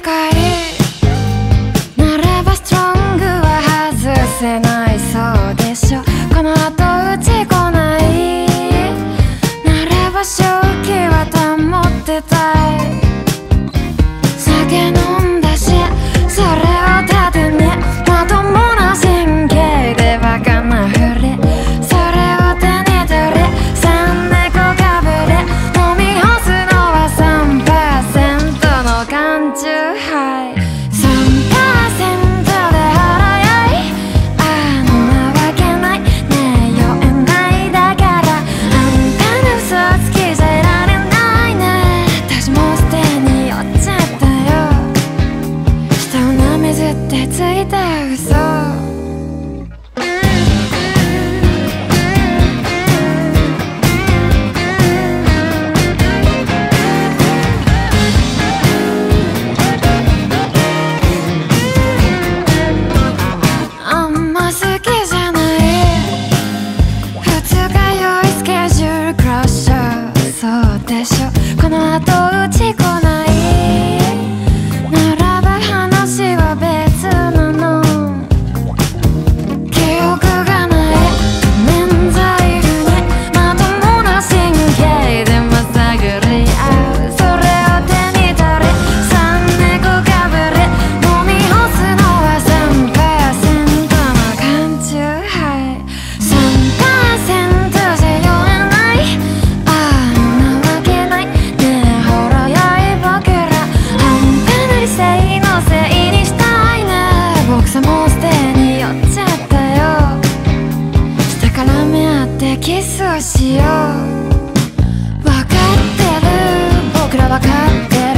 界。ならばストロングは外せないそうでしょこの後打ち来ない。ならば正気は保ってたい。never thought ってキスをしよう。分かってる。僕ら分かってる。